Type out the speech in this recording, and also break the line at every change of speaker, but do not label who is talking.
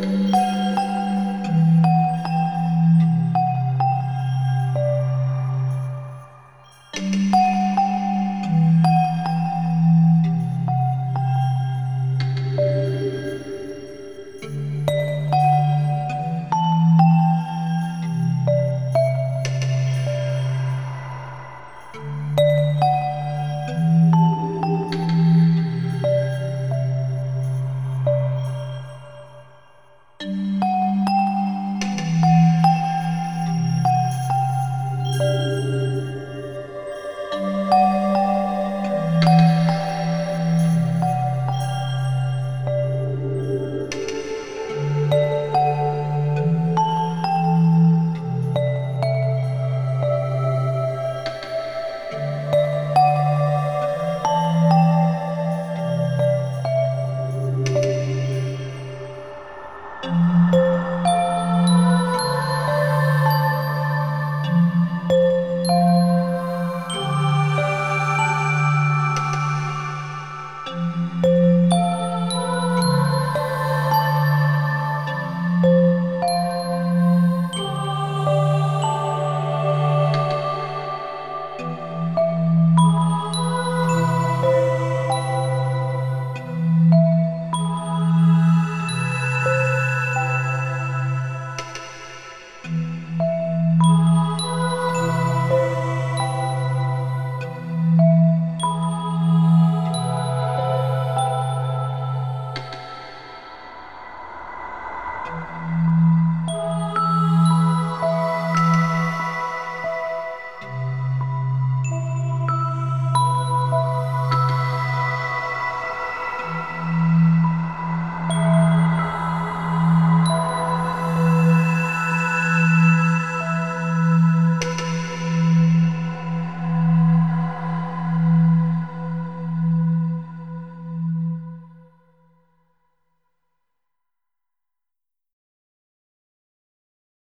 Bye. you.